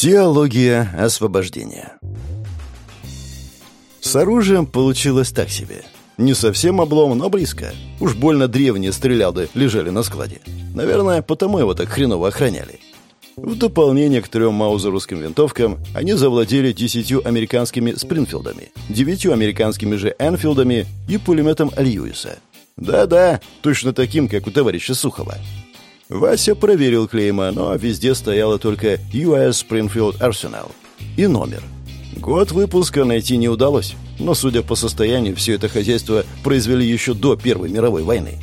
Теология освобождения С оружием получилось так себе. Не совсем облом, но близко. Уж больно древние стрелялды лежали на складе. Наверное, потому его так хреново охраняли. В дополнение к трем маузеровским винтовкам, они завладели десятью американскими Спрингфилдами, девятью американскими же Энфилдами и пулеметом Льюиса. Да-да, точно таким, как у товарища Сухова. Вася проверил клейма, но везде стояло только US Springfield Arsenal и номер. Год выпуска найти не удалось, но, судя по состоянию, все это хозяйство произвели еще до Первой мировой войны.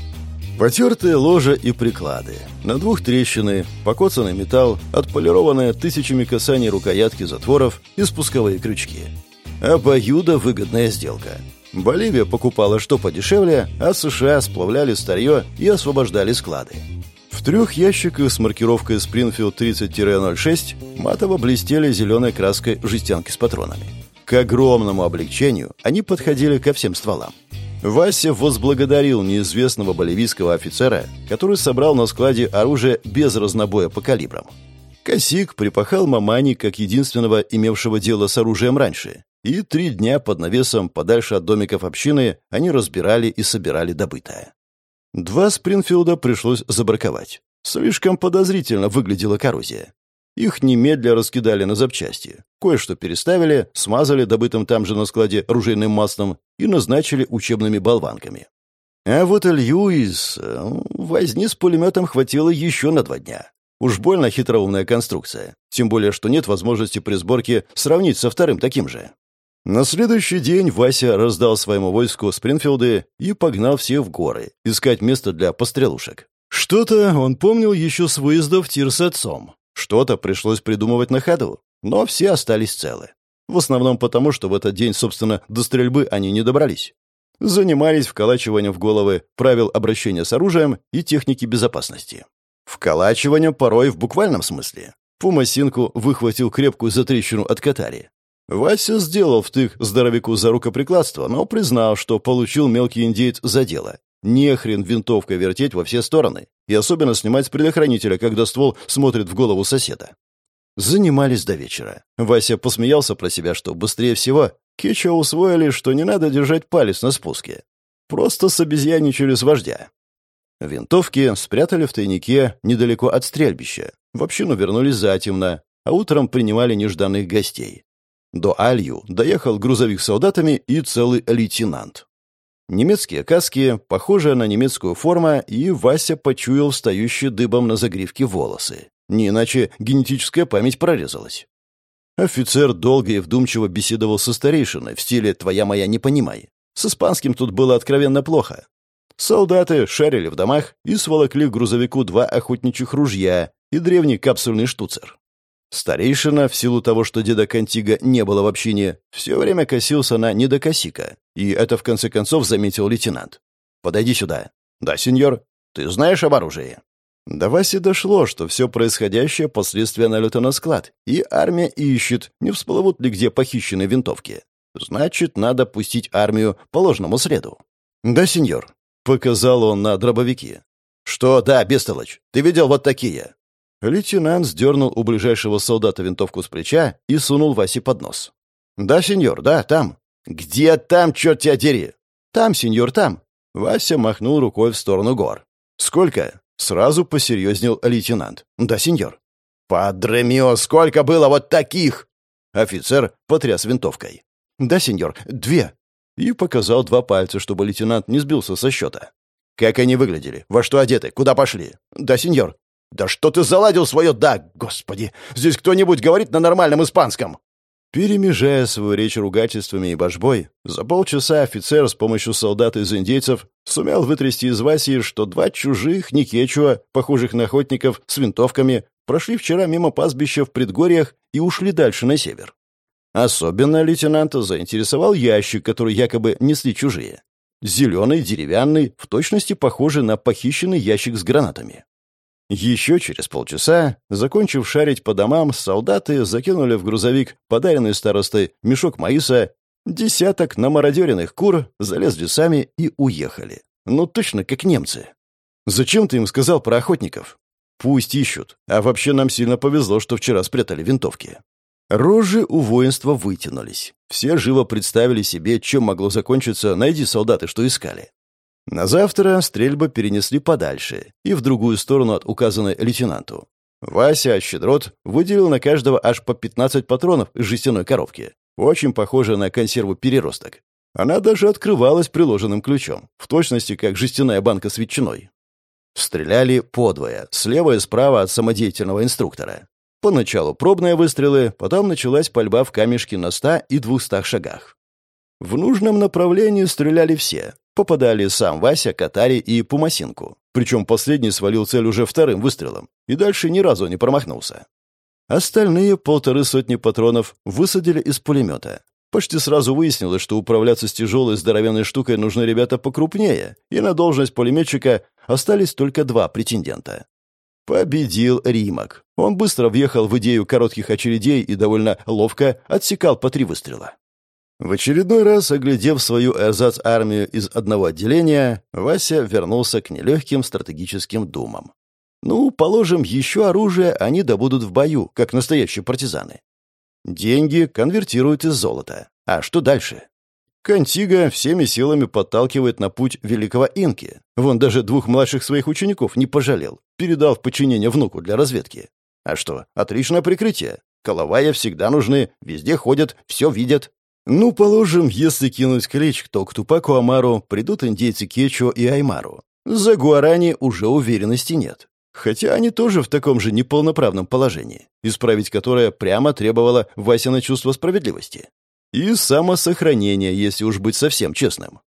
Потертые ложа и приклады. На двух трещины, покоцанный металл, отполированные тысячами касаний рукоятки затворов и спусковые крючки. Обоюдо выгодная сделка. Боливия покупала что подешевле, а США сплавляли старье и освобождали склады. В трех ящиках с маркировкой Springfield 30-06 матово блестели зеленой краской жестянки с патронами. К огромному облегчению они подходили ко всем стволам. Вася возблагодарил неизвестного боливийского офицера, который собрал на складе оружие без разнобоя по калибрам. Косик припахал Мамани как единственного имевшего дело с оружием раньше, и три дня под навесом подальше от домиков общины они разбирали и собирали добытое. Два Спрингфилда пришлось забраковать. Слишком подозрительно выглядела коррозия. Их немедля раскидали на запчасти. Кое-что переставили, смазали добытым там же на складе ружейным маслом и назначили учебными болванками. А вот Льюис... Э, возни с пулеметом хватило еще на два дня. Уж больно хитроумная конструкция. Тем более, что нет возможности при сборке сравнить со вторым таким же. На следующий день Вася раздал своему войску Спрингфилды и погнал всех в горы, искать место для пострелушек. Что-то он помнил еще с выезда в тир с отцом. Что-то пришлось придумывать на ходу, но все остались целы. В основном потому, что в этот день, собственно, до стрельбы они не добрались. Занимались вколачиванием в головы правил обращения с оружием и техники безопасности. Вколачиванием порой в буквальном смысле. Пумасинку выхватил крепкую затрещину от катари. Вася сделал втык здоровяку за рукоприкладство, но признал, что получил мелкий индеец за дело. Не хрен винтовкой вертеть во все стороны, и особенно снимать с предохранителя, когда ствол смотрит в голову соседа. Занимались до вечера. Вася посмеялся про себя, что быстрее всего Кича усвоили, что не надо держать палец на спуске. Просто собезьяничали с вождя. Винтовки спрятали в тайнике недалеко от стрельбища. В общину вернулись затемно, а утром принимали нежданных гостей. До Алью доехал грузовик с солдатами и целый лейтенант. Немецкие каски, похожая на немецкую форму, и Вася почуял встающие дыбом на загривке волосы. Не иначе генетическая память прорезалась. Офицер долго и вдумчиво беседовал со старейшиной в стиле «твоя моя не понимай». С испанским тут было откровенно плохо. Солдаты шарили в домах и сволокли к грузовику два охотничьих ружья и древний капсульный штуцер. Старейшина, в силу того, что деда Кантига не было в общине, все время косился на недокосика, и это в конце концов заметил лейтенант. «Подойди сюда». «Да, сеньор. Ты знаешь об оружии?» До Васи дошло, что все происходящее — последствия налета на склад, и армия ищет, не всплывут ли где похищенные винтовки. Значит, надо пустить армию по ложному следу. «Да, сеньор», — показал он на дробовики. «Что, да, бестолочь, ты видел вот такие?» Лейтенант сдернул у ближайшего солдата винтовку с плеча и сунул Васе под нос. «Да, сеньор, да, там». «Где там, черт тебя дери?» «Там, сеньор, там». Вася махнул рукой в сторону гор. «Сколько?» Сразу посерьезнел лейтенант. «Да, сеньор». «Падремио, сколько было вот таких?» Офицер потряс винтовкой. «Да, сеньор, две». И показал два пальца, чтобы лейтенант не сбился со счета. «Как они выглядели? Во что одеты? Куда пошли?» «Да, сеньор». «Да что ты заладил свое «да», господи! Здесь кто-нибудь говорит на нормальном испанском?» Перемежая свою речь ругательствами и божбой, за полчаса офицер с помощью солдат из индейцев сумел вытрясти из Васи, что два чужих Никечуа, похожих на охотников с винтовками, прошли вчера мимо пастбища в предгорьях и ушли дальше на север. Особенно лейтенанта заинтересовал ящик, который якобы несли чужие. Зеленый, деревянный, в точности похожий на похищенный ящик с гранатами. Еще через полчаса, закончив шарить по домам, солдаты закинули в грузовик подаренный старостой мешок маиса, десяток намародеренных кур, залезли сами и уехали. Ну, точно как немцы. «Зачем ты им сказал про охотников?» Пусть ищут. А вообще нам сильно повезло, что вчера спрятали винтовки. Рожи у воинства вытянулись. Все живо представили себе, чем могло закончиться «найди солдаты, что искали». На завтра стрельбы перенесли подальше и в другую сторону от указанной лейтенанту. Вася Щедрот выделил на каждого аж по 15 патронов из жестяной коробки. Очень похоже на консерву «Переросток». Она даже открывалась приложенным ключом, в точности как жестяная банка с ветчиной. Стреляли подвое, слева и справа от самодеятельного инструктора. Поначалу пробные выстрелы, потом началась пальба в камешки на 100 и 200 шагах. В нужном направлении стреляли все. Попадали сам Вася, Катари и Пумасинку. Причем последний свалил цель уже вторым выстрелом и дальше ни разу не промахнулся. Остальные полторы сотни патронов высадили из пулемета. Почти сразу выяснилось, что управляться с тяжелой здоровенной штукой нужны ребята покрупнее, и на должность пулеметчика остались только два претендента. Победил Римок. Он быстро въехал в идею коротких очередей и довольно ловко отсекал по три выстрела. В очередной раз, оглядев свою эрзац-армию из одного отделения, Вася вернулся к нелегким стратегическим думам. Ну, положим, еще оружие они добудут в бою, как настоящие партизаны. Деньги конвертируют из золота. А что дальше? Кантига всеми силами подталкивает на путь великого инки. Вон даже двух младших своих учеников не пожалел, передал в подчинение внуку для разведки. А что, отличное прикрытие. Коловая всегда нужны, везде ходят, все видят. Ну, положим, если кинуть клич, то к Тупаку Амару придут индейцы кечуа и аймара. За гуарани уже уверенности нет. Хотя они тоже в таком же неполноправном положении, исправить которое прямо требовало Васина чувство справедливости. И самосохранение, если уж быть совсем честным.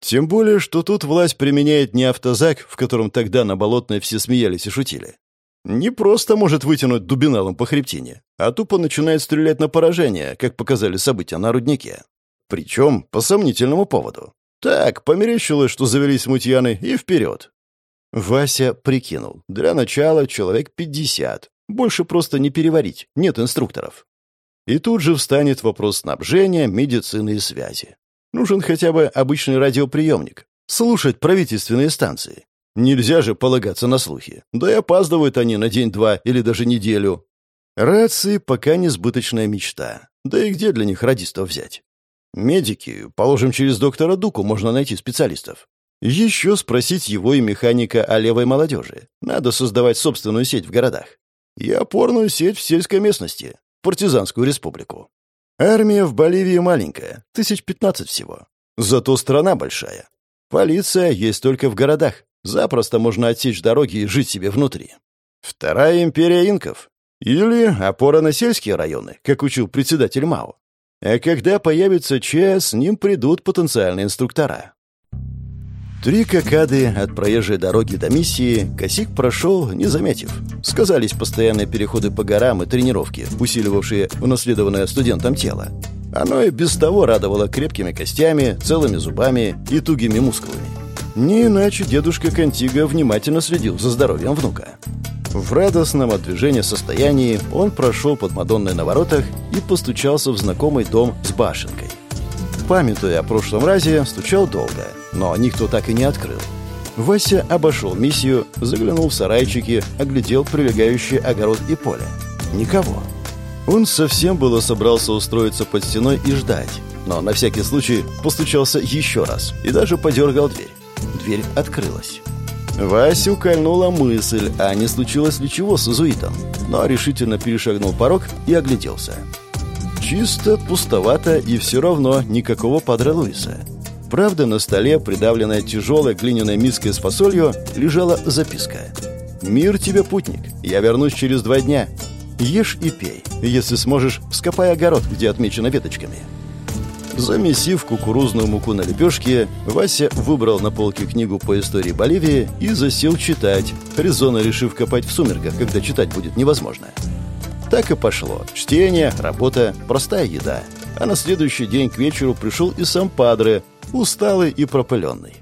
Тем более, что тут власть применяет не автозак, в котором тогда на Болотной все смеялись и шутили. Не просто может вытянуть дубиналом по хребтине, а тупо начинает стрелять на поражение, как показали события на руднике. Причем по сомнительному поводу. Так, померещилось, что завелись мутьяны, и вперед. Вася прикинул. Для начала человек пятьдесят. Больше просто не переварить, нет инструкторов. И тут же встанет вопрос снабжения, медицины и связи. Нужен хотя бы обычный радиоприемник. Слушать правительственные станции. Нельзя же полагаться на слухи. Да и опаздывают они на день-два или даже неделю. Рации пока несбыточная мечта. Да и где для них радистов взять? Медики, положим, через доктора Дуку можно найти специалистов. Еще спросить его и механика о левой молодежи. Надо создавать собственную сеть в городах. И опорную сеть в сельской местности. Партизанскую республику. Армия в Боливии маленькая, тысяч пятнадцать всего. Зато страна большая. Полиция есть только в городах. Запросто можно отсечь дороги и жить себе внутри. Вторая империя инков. Или опора на сельские районы, как учил председатель МАО. А когда появится ЧА, с ним придут потенциальные инструктора. Три какады от проезжей дороги до миссии Косик прошел, не заметив. Сказались постоянные переходы по горам и тренировки, усиливавшие унаследованное студентом тело. Оно и без того радовало крепкими костями, целыми зубами и тугими мускулами. Не иначе дедушка Контиго внимательно следил за здоровьем внука. В радостном от движения состоянии он прошел под Мадонной на воротах и постучался в знакомый дом с башенкой. Памятуя о прошлом разе, стучал долго, но никто так и не открыл. Вася обошел миссию, заглянул в сарайчики, оглядел прилегающий огород и поле. Никого. Он совсем было собрался устроиться под стеной и ждать, но на всякий случай постучался еще раз и даже подергал дверь. Дверь открылась. Васю кольнула мысль, а не случилось ли чего с Изуитом, но решительно перешагнул порог и огляделся. Чисто, пустовато и все равно никакого Падре Луиса. Правда, на столе, придавленная тяжелой глиняной миской с фасолью, лежала записка. «Мир тебе, путник, я вернусь через два дня. Ешь и пей. Если сможешь, вскопай огород, где отмечено веточками». Замесив кукурузную муку на лепешке, Вася выбрал на полке книгу по истории Боливии и засел читать, резонно решив копать в сумерках, когда читать будет невозможно. Так и пошло. Чтение, работа, простая еда. А на следующий день к вечеру пришел и сам Падре, усталый и пропыленный.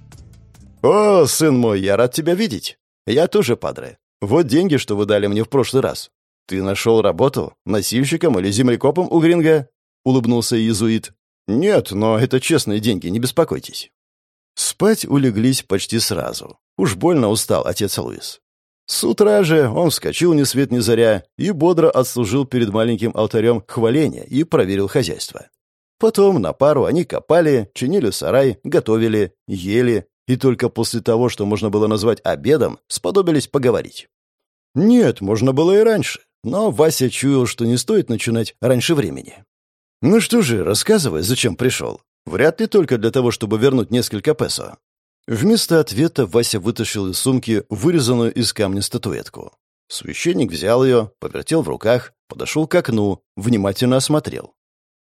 «О, сын мой, я рад тебя видеть. Я тоже Падре. Вот деньги, что вы дали мне в прошлый раз. Ты нашел работу? Носильщиком или землекопом у Гринга?» — улыбнулся иезуит. «Нет, но это честные деньги, не беспокойтесь». Спать улеглись почти сразу. Уж больно устал отец Луис. С утра же он вскочил ни свет ни заря и бодро отслужил перед маленьким алтарем хваления и проверил хозяйство. Потом на пару они копали, чинили сарай, готовили, ели, и только после того, что можно было назвать обедом, сподобились поговорить. Нет, можно было и раньше, но Вася чуял, что не стоит начинать раньше времени. «Ну что же, рассказывай, зачем пришел. Вряд ли только для того, чтобы вернуть несколько песо». Вместо ответа Вася вытащил из сумки вырезанную из камня статуэтку. Священник взял ее, повертел в руках, подошел к окну, внимательно осмотрел.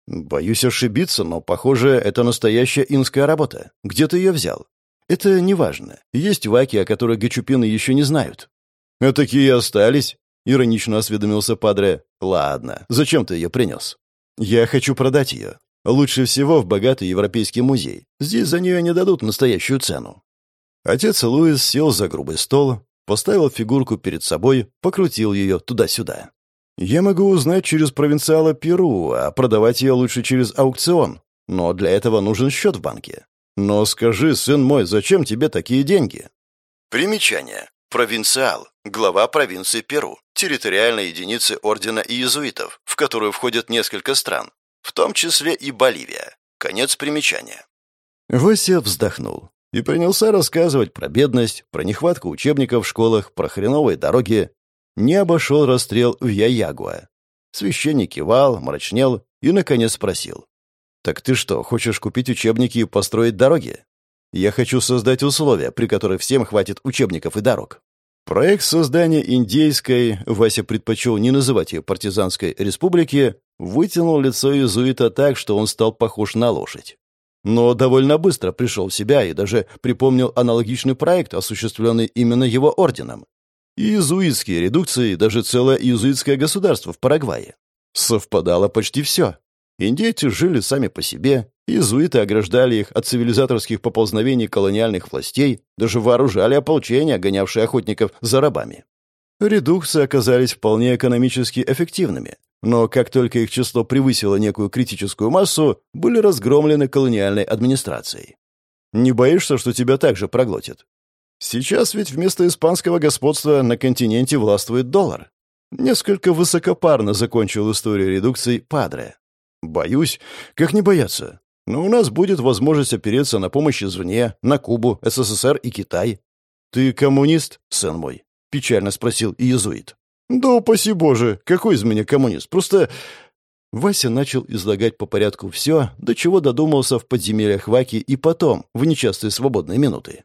«Боюсь ошибиться, но, похоже, это настоящая инская работа. Где ты ее взял?» «Это неважно. Есть ваки, о которых гачупины еще не знают». «А такие остались?» — иронично осведомился Падре. «Ладно, зачем ты ее принес?» «Я хочу продать ее. Лучше всего в богатый европейский музей. Здесь за нее не дадут настоящую цену». Отец Луис сел за грубый стол, поставил фигурку перед собой, покрутил ее туда-сюда. «Я могу узнать через провинциала Перу, а продавать ее лучше через аукцион. Но для этого нужен счет в банке. Но скажи, сын мой, зачем тебе такие деньги?» Примечание. Провинциал. Глава провинции Перу. Территориальной единицы ордена иезуитов, в которую входят несколько стран, в том числе и Боливия. Конец примечания. Вася вздохнул и принялся рассказывать про бедность, про нехватку учебников в школах, про хреновые дороги. Не обошел расстрел в Яягуа. Священник кивал, мрачнел и, наконец, спросил. «Так ты что, хочешь купить учебники и построить дороги?» «Я хочу создать условия, при которых всем хватит учебников и дорог». Проект создания индейской, Вася предпочел не называть ее партизанской республики, вытянул лицо иезуита так, что он стал похож на лошадь. Но довольно быстро пришел в себя и даже припомнил аналогичный проект, осуществленный именно его орденом. Иезуитские редукции, даже целое иезуитское государство в Парагвае. Совпадало почти все. Индейцы жили сами по себе, иезуиты ограждали их от цивилизаторских поползновений колониальных властей, даже вооружали ополчения, гонявшие охотников за рабами. Редукции оказались вполне экономически эффективными, но как только их число превысило некую критическую массу, были разгромлены колониальной администрацией. Не боишься, что тебя также проглотит? Сейчас ведь вместо испанского господства на континенте властвует доллар. Несколько высокопарно закончил историю редукции Падре. Боюсь. Как не бояться? Но у нас будет возможность опереться на помощь извне, на Кубу, СССР и Китай. Ты коммунист, сын мой? Печально спросил иезуит. Да упаси боже, какой из меня коммунист? Просто... Вася начал излагать по порядку все, до чего додумался в подземельях Ваки и потом, в нечастые свободные минуты.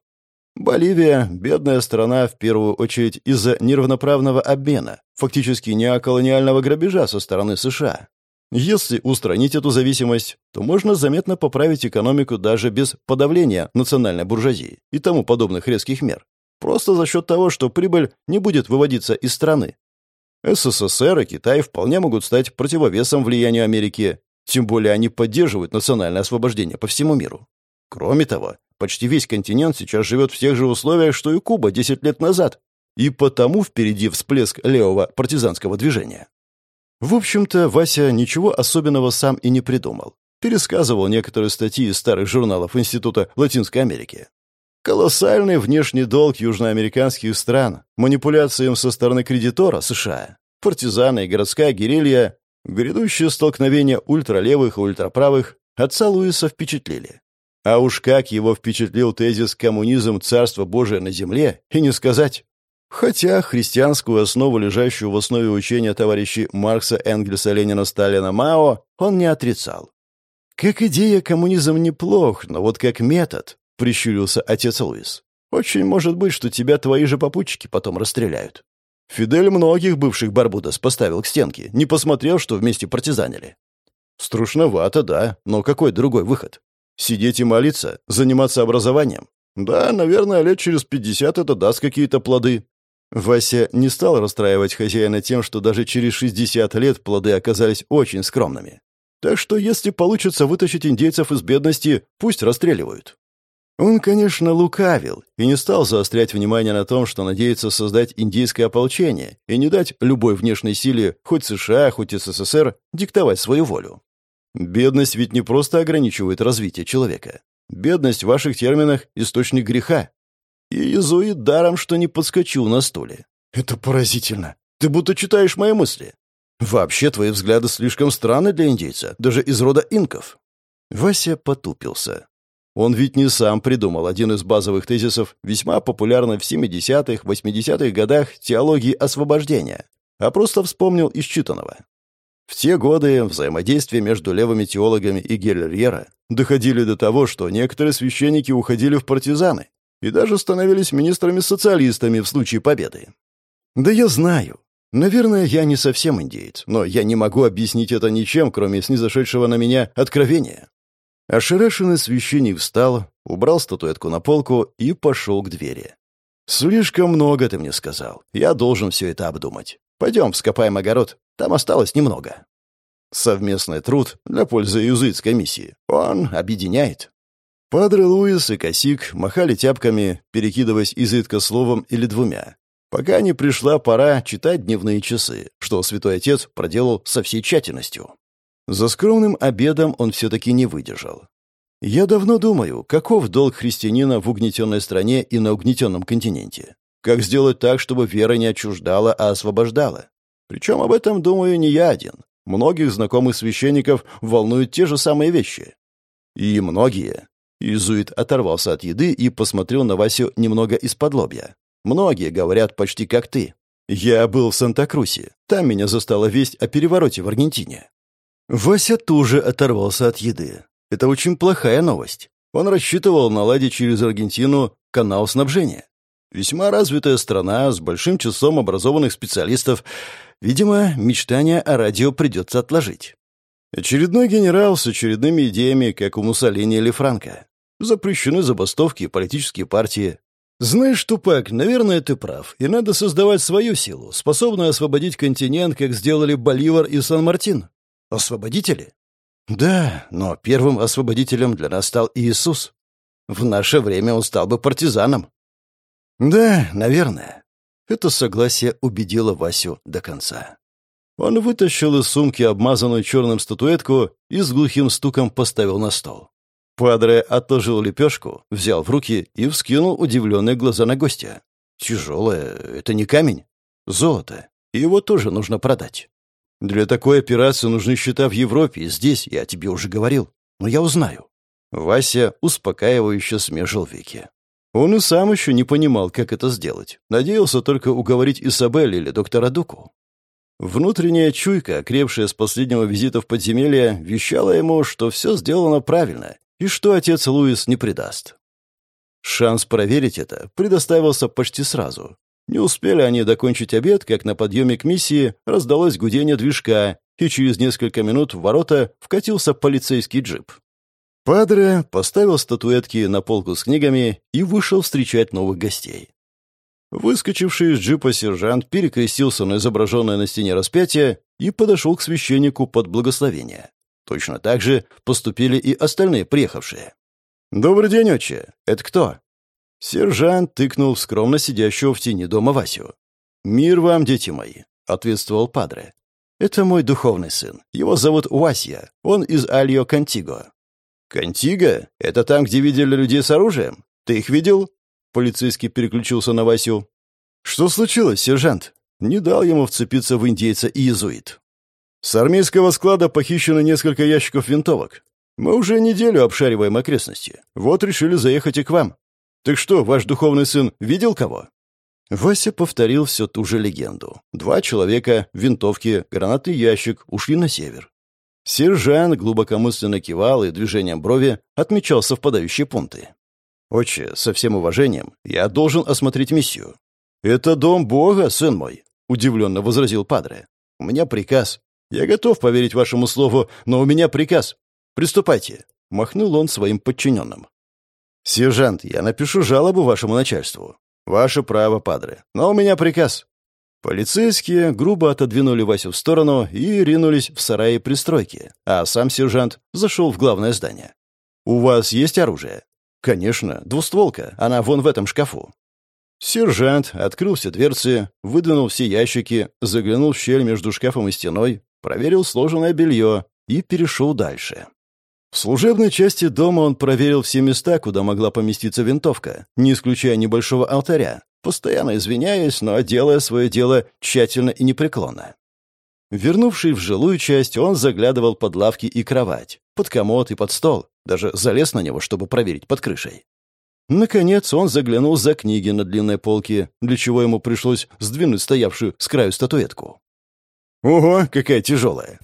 Боливия – бедная страна в первую очередь из-за неравноправного обмена, фактически неоколониального грабежа со стороны США. Если устранить эту зависимость, то можно заметно поправить экономику даже без подавления национальной буржуазии и тому подобных резких мер. Просто за счет того, что прибыль не будет выводиться из страны. СССР и Китай вполне могут стать противовесом влиянию Америки, тем более они поддерживают национальное освобождение по всему миру. Кроме того, почти весь континент сейчас живет в тех же условиях, что и Куба 10 лет назад, и потому впереди всплеск левого партизанского движения. В общем-то, Вася ничего особенного сам и не придумал. Пересказывал некоторые статьи из старых журналов Института Латинской Америки. Колоссальный внешний долг южноамериканских стран, манипуляции им со стороны кредитора США, партизаны и городская герилья, грядущие столкновения ультралевых и ультраправых отца Луиса впечатлили. А уж как его впечатлил тезис «коммунизм – царство Божие на земле» и не сказать. Хотя христианскую основу, лежащую в основе учения товарищей Маркса, Энгельса, Ленина, Сталина, Мао, он не отрицал. «Как идея коммунизм неплох, но вот как метод», — прищурился отец Луис. «Очень может быть, что тебя твои же попутчики потом расстреляют». Фидель многих бывших Барбудос поставил к стенке, не посмотрев, что вместе партизанили. Струшновато, да, но какой другой выход? Сидеть и молиться? Заниматься образованием? Да, наверное, лет через пятьдесят это даст какие-то плоды. Вася не стал расстраивать хозяина тем, что даже через 60 лет плоды оказались очень скромными. Так что если получится вытащить индейцев из бедности, пусть расстреливают. Он, конечно, лукавил и не стал заострять внимание на том, что надеется создать индейское ополчение и не дать любой внешней силе, хоть США, хоть СССР, диктовать свою волю. Бедность ведь не просто ограничивает развитие человека. Бедность в ваших терминах – источник греха. И иезуит даром, что не подскочил на стуле. «Это поразительно. Ты будто читаешь мои мысли. Вообще, твои взгляды слишком странны для индейца, даже из рода инков». Вася потупился. Он ведь не сам придумал один из базовых тезисов, весьма популярной в 70-х, 80-х годах теологии освобождения, а просто вспомнил из читанного. В те годы взаимодействие между левыми теологами и Геллерьера доходили до того, что некоторые священники уходили в партизаны и даже становились министрами-социалистами в случае победы. Да я знаю. Наверное, я не совсем индеец, но я не могу объяснить это ничем, кроме снизошедшего на меня откровения. Ошарашенный священник встал, убрал статуэтку на полку и пошел к двери. «Слишком много ты мне сказал. Я должен все это обдумать. Пойдем, вскопаем огород. Там осталось немного». Совместный труд для пользы иезуитской миссии. Он объединяет. Падре Луис и Косик махали тяпками, перекидываясь изредка словом или двумя, пока не пришла пора читать дневные часы, что святой отец проделал со всей тщательностью. За скромным обедом он все-таки не выдержал. Я давно думаю, каков долг христианина в угнетенной стране и на угнетенном континенте. Как сделать так, чтобы вера не отчуждала, а освобождала? Причем об этом думаю не я один. Многих знакомых священников волнуют те же самые вещи. И многие. Изуит оторвался от еды и посмотрел на Васю немного из-под лобья. Многие говорят почти как ты. Я был в Санта-Крусе. Там меня застала весть о перевороте в Аргентине. Вася тоже оторвался от еды. Это очень плохая новость. Он рассчитывал наладить через Аргентину канал снабжения. Весьма развитая страна с большим числом образованных специалистов. Видимо, мечтания о радио придется отложить. Очередной генерал с очередными идеями, как у Муссолини или Франка. Запрещены забастовки и политические партии. Знаешь, Тупак, наверное, ты прав, и надо создавать свою силу, способную освободить континент, как сделали Боливар и Сан-Мартин. Освободители? Да, но первым освободителем для нас стал Иисус. В наше время он стал бы партизаном. Да, наверное. Это согласие убедило Васю до конца. Он вытащил из сумки обмазанную черным статуэтку и с глухим стуком поставил на стол. Падре отложил лепешку, взял в руки и вскинул удивленные глаза на гостя. «Тяжелое — это не камень. Золото. Его тоже нужно продать. Для такой операции нужны счета в Европе, и здесь, я тебе уже говорил. Но я узнаю». Вася успокаивающе смежил веки. Он и сам еще не понимал, как это сделать. Надеялся только уговорить Изабель или доктора Дуку. Внутренняя чуйка, крепшая с последнего визита в подземелье, вещала ему, что все сделано правильно и что отец Луис не предаст. Шанс проверить это предоставился почти сразу. Не успели они докончить обед, как на подъеме к миссии раздалось гудение движка, и через несколько минут в ворота вкатился полицейский джип. Падре поставил статуэтки на полку с книгами и вышел встречать новых гостей. Выскочивший из джипа сержант перекрестился на изображенное на стене распятие и подошел к священнику под благословение. Точно так же поступили и остальные приехавшие. «Добрый день, отче. Это кто?» Сержант тыкнул в скромно сидящего в тени дома Васю. «Мир вам, дети мои», — ответствовал Падре. «Это мой духовный сын. Его зовут Васья. Он из Альо Кантиго». «Кантиго? Это там, где видели людей с оружием? Ты их видел?» Полицейский переключился на Васю. «Что случилось, сержант?» Не дал ему вцепиться в индейца и иезуит. «С армейского склада похищено несколько ящиков винтовок. Мы уже неделю обшариваем окрестности. Вот решили заехать и к вам. «Так что, ваш духовный сын видел кого?» Вася повторил все ту же легенду. Два человека, винтовки, гранатный ящик ушли на север. Сержант глубокомысленно кивал и движением брови отмечал совпадающие пункты. «Отче, со всем уважением, я должен осмотреть миссию». «Это дом Бога, сын мой», — удивленно возразил Падре. «У меня приказ. Я готов поверить вашему слову, но у меня приказ. Приступайте», — махнул он своим подчиненным. «Сержант, я напишу жалобу вашему начальству. Ваше право, падре. Но у меня приказ». Полицейские грубо отодвинули Васю в сторону и ринулись в сараи пристройки, а сам сержант зашел в главное здание. «У вас есть оружие?» «Конечно, двустволка. Она вон в этом шкафу». Сержант открыл все дверцы, выдвинул все ящики, заглянул в щель между шкафом и стеной, проверил сложенное белье и перешел дальше. В служебной части дома он проверил все места, куда могла поместиться винтовка, не исключая небольшого алтаря, постоянно извиняясь, но делая свое дело тщательно и непреклонно. Вернувший в жилую часть, он заглядывал под лавки и кровать, под комод и под стол, даже залез на него, чтобы проверить под крышей. Наконец он заглянул за книги на длинной полке, для чего ему пришлось сдвинуть стоявшую с краю статуэтку. «Ого, какая тяжелая!»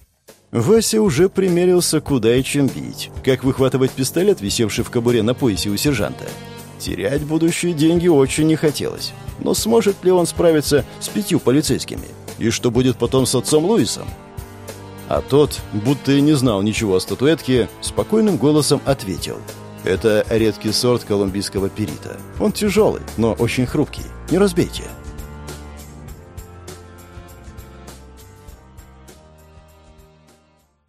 Вася уже примерился, куда и чем бить, как выхватывать пистолет, висевший в кобуре на поясе у сержанта. Терять будущие деньги очень не хотелось. Но сможет ли он справиться с пятью полицейскими? И что будет потом с отцом Луисом? А тот, будто и не знал ничего о статуэтке, спокойным голосом ответил. «Это редкий сорт колумбийского перита. Он тяжелый, но очень хрупкий. Не разбейте».